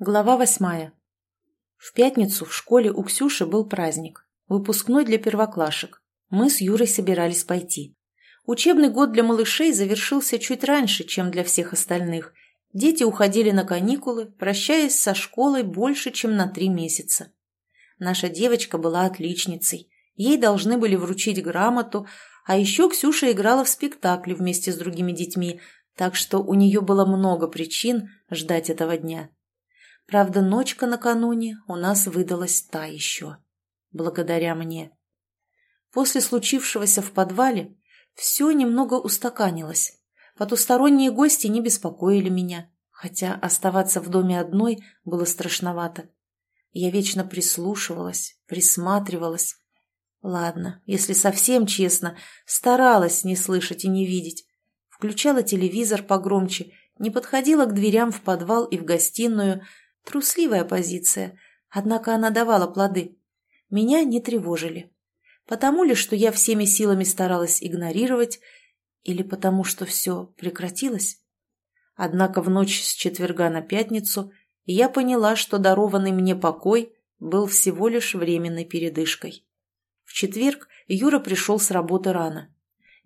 Глава восьмая. В пятницу в школе у Ксюши был праздник. Выпускной для первоклашек. Мы с Юрой собирались пойти. Учебный год для малышей завершился чуть раньше, чем для всех остальных. Дети уходили на каникулы, прощаясь со школой больше, чем на три месяца. Наша девочка была отличницей. Ей должны были вручить грамоту, а еще Ксюша играла в спектакле вместе с другими детьми, так что у нее было много причин ждать этого дня. Правда, ночка накануне у нас выдалась та еще. Благодаря мне. После случившегося в подвале все немного устаканилось. Потусторонние гости не беспокоили меня, хотя оставаться в доме одной было страшновато. Я вечно прислушивалась, присматривалась. Ладно, если совсем честно, старалась не слышать и не видеть. Включала телевизор погромче, не подходила к дверям в подвал и в гостиную, Трусливая позиция, однако она давала плоды. Меня не тревожили. Потому ли, что я всеми силами старалась игнорировать, или потому, что все прекратилось? Однако в ночь с четверга на пятницу я поняла, что дарованный мне покой был всего лишь временной передышкой. В четверг Юра пришел с работы рано.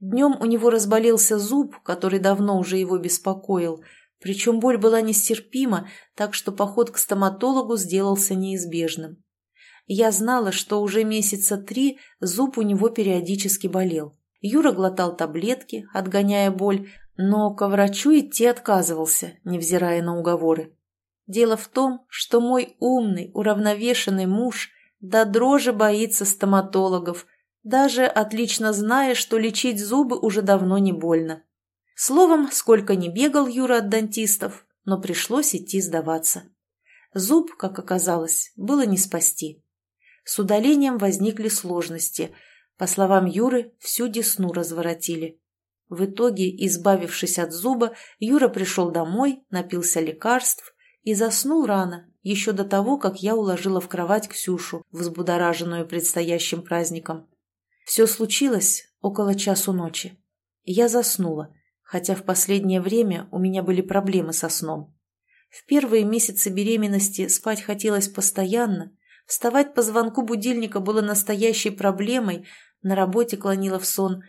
Днем у него разболелся зуб, который давно уже его беспокоил – причем боль была нестерпима, так что поход к стоматологу сделался неизбежным. Я знала, что уже месяца три зуб у него периодически болел. Юра глотал таблетки, отгоняя боль, но ко врачу идти отказывался, невзирая на уговоры. Дело в том, что мой умный, уравновешенный муж до дрожи боится стоматологов, даже отлично зная, что лечить зубы уже давно не больно. Словом, сколько ни бегал Юра от дантистов, но пришлось идти сдаваться. Зуб, как оказалось, было не спасти. С удалением возникли сложности. По словам Юры, всю десну разворотили. В итоге, избавившись от зуба, Юра пришел домой, напился лекарств и заснул рано, еще до того, как я уложила в кровать Ксюшу, взбудораженную предстоящим праздником. Все случилось около часу ночи. Я заснула, хотя в последнее время у меня были проблемы со сном. В первые месяцы беременности спать хотелось постоянно, вставать по звонку будильника было настоящей проблемой, на работе клонила в сон.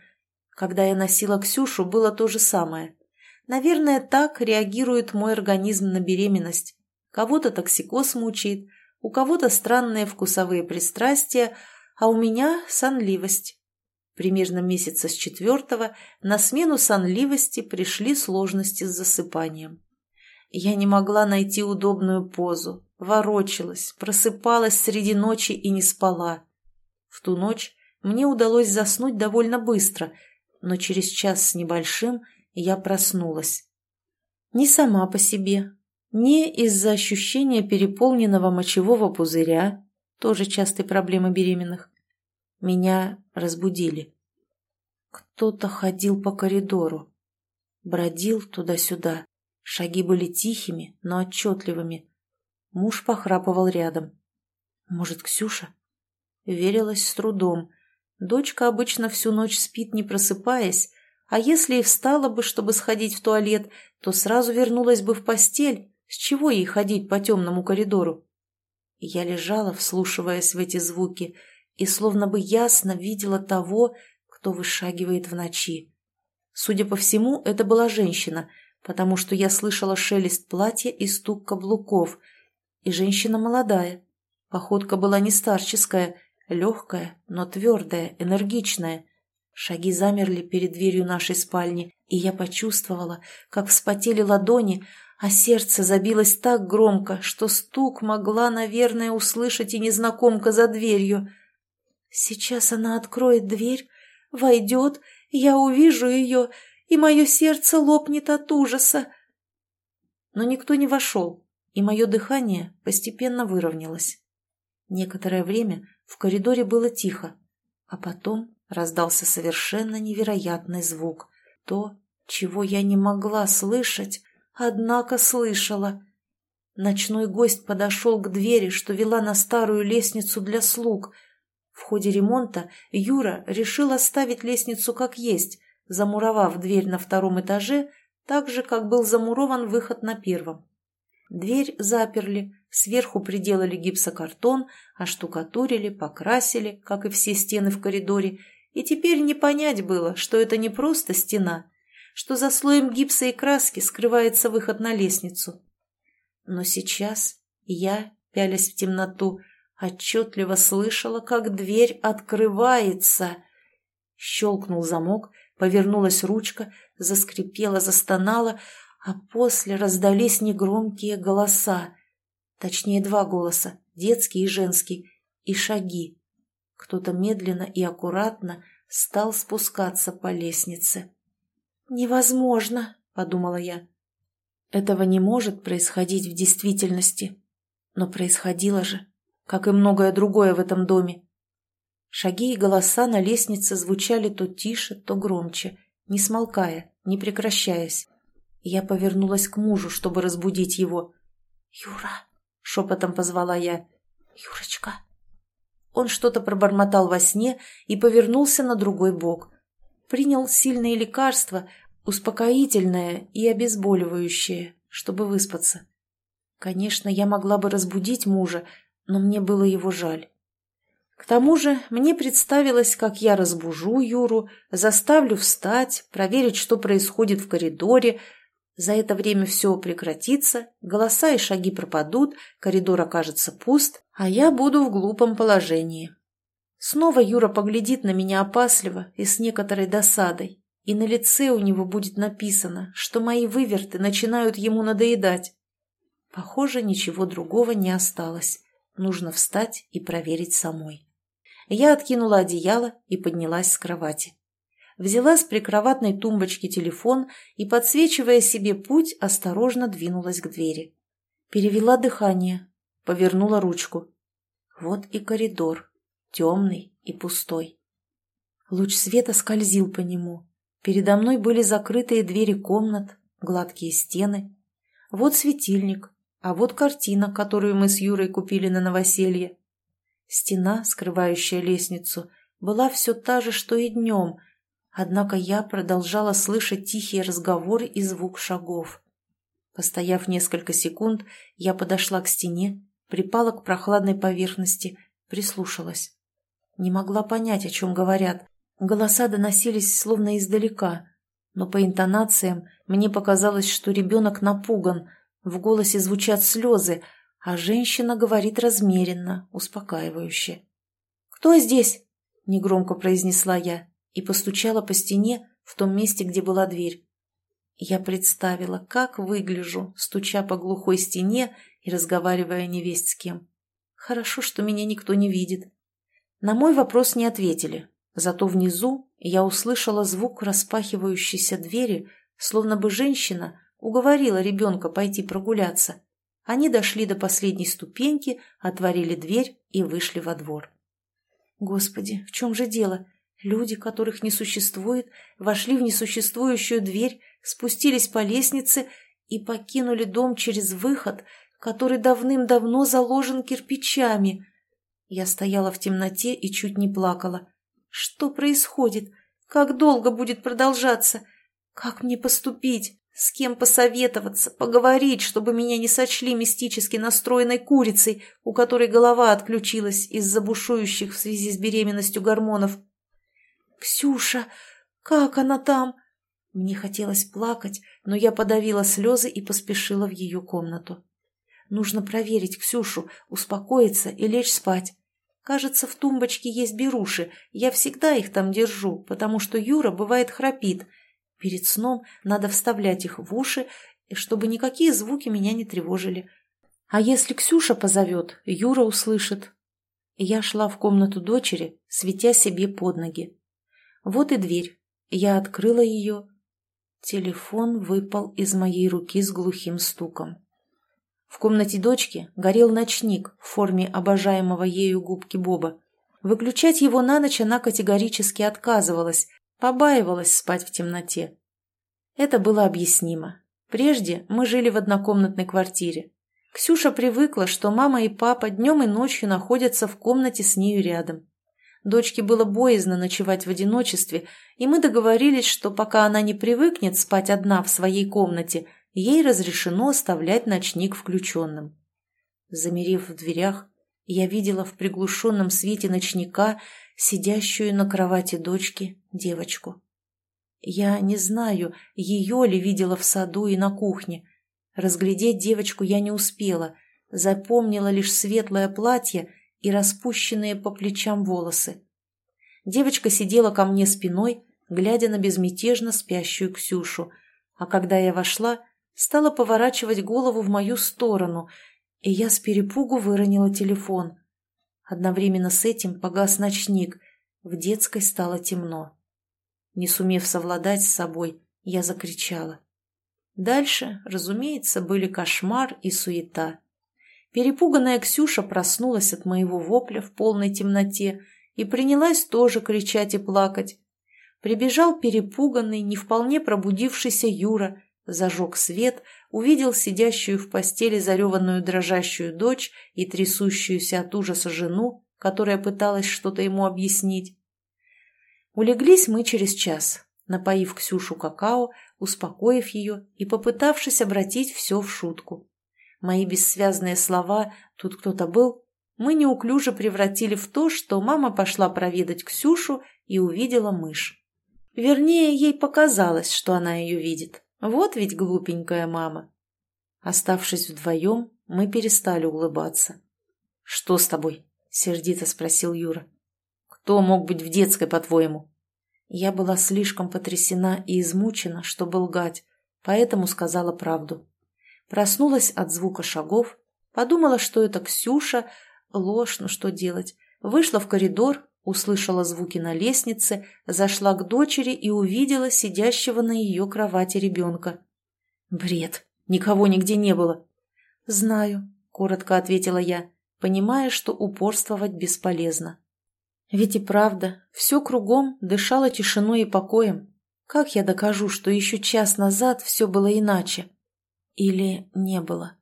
Когда я носила Ксюшу, было то же самое. Наверное, так реагирует мой организм на беременность. Кого-то токсикоз мучает, у кого-то странные вкусовые пристрастия, а у меня сонливость. Примерно месяца с четвертого на смену сонливости пришли сложности с засыпанием. Я не могла найти удобную позу, ворочалась, просыпалась среди ночи и не спала. В ту ночь мне удалось заснуть довольно быстро, но через час с небольшим я проснулась. Не сама по себе, не из-за ощущения переполненного мочевого пузыря, тоже частой проблемы беременных, меня разбудили. Кто-то ходил по коридору. Бродил туда-сюда. Шаги были тихими, но отчетливыми. Муж похрапывал рядом. Может, Ксюша? Верилась с трудом. Дочка обычно всю ночь спит, не просыпаясь, а если и встала бы, чтобы сходить в туалет, то сразу вернулась бы в постель. С чего ей ходить по темному коридору? Я лежала, вслушиваясь в эти звуки, и словно бы ясно видела того, кто вышагивает в ночи. Судя по всему, это была женщина, потому что я слышала шелест платья и стук каблуков. И женщина молодая. Походка была не старческая, легкая, но твердая, энергичная. Шаги замерли перед дверью нашей спальни, и я почувствовала, как вспотели ладони, а сердце забилось так громко, что стук могла, наверное, услышать и незнакомка за дверью. Сейчас она откроет дверь, войдет, я увижу ее, и мое сердце лопнет от ужаса. Но никто не вошел, и мое дыхание постепенно выровнялось. Некоторое время в коридоре было тихо, а потом раздался совершенно невероятный звук. То, чего я не могла слышать, однако слышала. Ночной гость подошел к двери, что вела на старую лестницу для слуг — в ходе ремонта Юра решил оставить лестницу как есть, замуровав дверь на втором этаже так же, как был замурован выход на первом. Дверь заперли, сверху приделали гипсокартон, оштукатурили, покрасили, как и все стены в коридоре, и теперь не понять было, что это не просто стена, что за слоем гипса и краски скрывается выход на лестницу. Но сейчас я, пялясь в темноту, отчетливо слышала, как дверь открывается. Щелкнул замок, повернулась ручка, заскрипела, застонала, а после раздались негромкие голоса. Точнее, два голоса, детский и женский, и шаги. Кто-то медленно и аккуратно стал спускаться по лестнице. «Невозможно», — подумала я. Этого не может происходить в действительности. Но происходило же, как и многое другое в этом доме. Шаги и голоса на лестнице звучали то тише, то громче, не смолкая, не прекращаясь. Я повернулась к мужу, чтобы разбудить его. «Юра!» — шепотом позвала я. «Юрочка!» Он что-то пробормотал во сне и повернулся на другой бок. Принял сильные лекарства, успокоительное и обезболивающее, чтобы выспаться. Конечно, я могла бы разбудить мужа, но мне было его жаль. К тому же мне представилось, как я разбужу Юру, заставлю встать, проверить, что происходит в коридоре, за это время все прекратится, голоса и шаги пропадут, коридор окажется пуст, а я буду в глупом положении. Снова Юра поглядит на меня опасливо и с некоторой досадой, и на лице у него будет написано, что мои выверты начинают ему надоедать. Похоже, ничего другого не осталось. Нужно встать и проверить самой. Я откинула одеяло и поднялась с кровати взяла с прикроватной тумбочки телефон и, подсвечивая себе путь, осторожно двинулась к двери. Перевела дыхание, повернула ручку. Вот и коридор, темный и пустой. Луч света скользил по нему. Передо мной были закрытые двери комнат, гладкие стены. Вот светильник, а вот картина, которую мы с Юрой купили на новоселье. Стена, скрывающая лестницу, была все та же, что и днем — Однако я продолжала слышать тихие разговоры и звук шагов. Постояв несколько секунд, я подошла к стене, припала к прохладной поверхности, прислушалась. Не могла понять, о чем говорят. Голоса доносились словно издалека, но по интонациям мне показалось, что ребенок напуган, в голосе звучат слезы, а женщина говорит размеренно, успокаивающе. «Кто здесь?» — негромко произнесла я и постучала по стене в том месте, где была дверь. Я представила, как выгляжу, стуча по глухой стене и разговаривая невесть с кем. Хорошо, что меня никто не видит. На мой вопрос не ответили, зато внизу я услышала звук распахивающейся двери, словно бы женщина уговорила ребенка пойти прогуляться. Они дошли до последней ступеньки, отворили дверь и вышли во двор. Господи, в чем же дело? Люди, которых не существует, вошли в несуществующую дверь, спустились по лестнице и покинули дом через выход, который давным-давно заложен кирпичами. Я стояла в темноте и чуть не плакала. Что происходит? Как долго будет продолжаться? Как мне поступить? С кем посоветоваться, поговорить, чтобы меня не сочли мистически настроенной курицей, у которой голова отключилась из-за бушующих в связи с беременностью гормонов? «Ксюша! Как она там?» Мне хотелось плакать, но я подавила слезы и поспешила в ее комнату. Нужно проверить Ксюшу, успокоиться и лечь спать. Кажется, в тумбочке есть беруши, я всегда их там держу, потому что Юра бывает храпит. Перед сном надо вставлять их в уши, чтобы никакие звуки меня не тревожили. А если Ксюша позовет, Юра услышит. Я шла в комнату дочери, светя себе под ноги. Вот и дверь. Я открыла ее. Телефон выпал из моей руки с глухим стуком. В комнате дочки горел ночник в форме обожаемого ею губки Боба. Выключать его на ночь она категорически отказывалась, побаивалась спать в темноте. Это было объяснимо. Прежде мы жили в однокомнатной квартире. Ксюша привыкла, что мама и папа днем и ночью находятся в комнате с нею рядом. Дочке было боязно ночевать в одиночестве, и мы договорились, что пока она не привыкнет спать одна в своей комнате, ей разрешено оставлять ночник включенным. Замерев в дверях, я видела в приглушенном свете ночника сидящую на кровати дочки девочку. Я не знаю, ее ли видела в саду и на кухне. Разглядеть девочку я не успела, запомнила лишь светлое платье и распущенные по плечам волосы. Девочка сидела ко мне спиной, глядя на безмятежно спящую Ксюшу, а когда я вошла, стала поворачивать голову в мою сторону, и я с перепугу выронила телефон. Одновременно с этим погас ночник, в детской стало темно. Не сумев совладать с собой, я закричала. Дальше, разумеется, были кошмар и суета. Перепуганная Ксюша проснулась от моего вопля в полной темноте и принялась тоже кричать и плакать. Прибежал перепуганный, не вполне пробудившийся Юра, зажег свет, увидел сидящую в постели зареванную дрожащую дочь и трясущуюся от ужаса жену, которая пыталась что-то ему объяснить. Улеглись мы через час, напоив Ксюшу какао, успокоив ее и попытавшись обратить все в шутку. Мои бессвязные слова «тут кто-то был» мы неуклюже превратили в то, что мама пошла проведать Ксюшу и увидела мышь. Вернее, ей показалось, что она ее видит. Вот ведь глупенькая мама. Оставшись вдвоем, мы перестали улыбаться. «Что с тобой?» — сердито спросил Юра. «Кто мог быть в детской, по-твоему?» Я была слишком потрясена и измучена, чтобы лгать, поэтому сказала правду. Проснулась от звука шагов, подумала, что это Ксюша, ложь, ну что делать. Вышла в коридор, услышала звуки на лестнице, зашла к дочери и увидела сидящего на ее кровати ребенка. Бред, никого нигде не было. Знаю, коротко ответила я, понимая, что упорствовать бесполезно. Ведь и правда, все кругом дышало тишиной и покоем. Как я докажу, что еще час назад все было иначе? Или не было.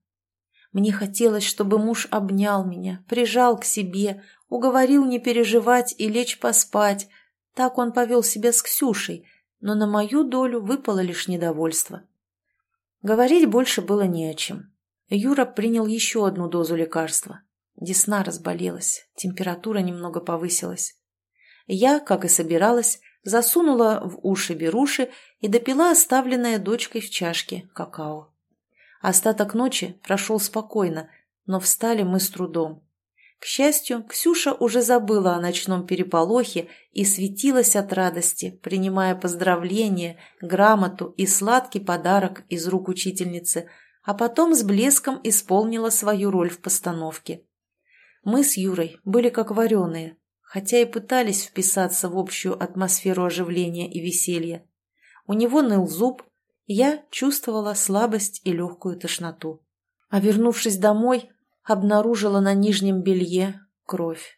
Мне хотелось, чтобы муж обнял меня, прижал к себе, уговорил не переживать и лечь поспать. Так он повел себя с Ксюшей, но на мою долю выпало лишь недовольство. Говорить больше было не о чем. Юра принял еще одну дозу лекарства. Десна разболелась, температура немного повысилась. Я, как и собиралась, засунула в уши беруши и допила оставленное дочкой в чашке какао. Остаток ночи прошел спокойно, но встали мы с трудом. К счастью, Ксюша уже забыла о ночном переполохе и светилась от радости, принимая поздравления, грамоту и сладкий подарок из рук учительницы, а потом с блеском исполнила свою роль в постановке. Мы с Юрой были как вареные, хотя и пытались вписаться в общую атмосферу оживления и веселья. У него ныл зуб, я чувствовала слабость и легкую тошноту. А вернувшись домой, обнаружила на нижнем белье кровь.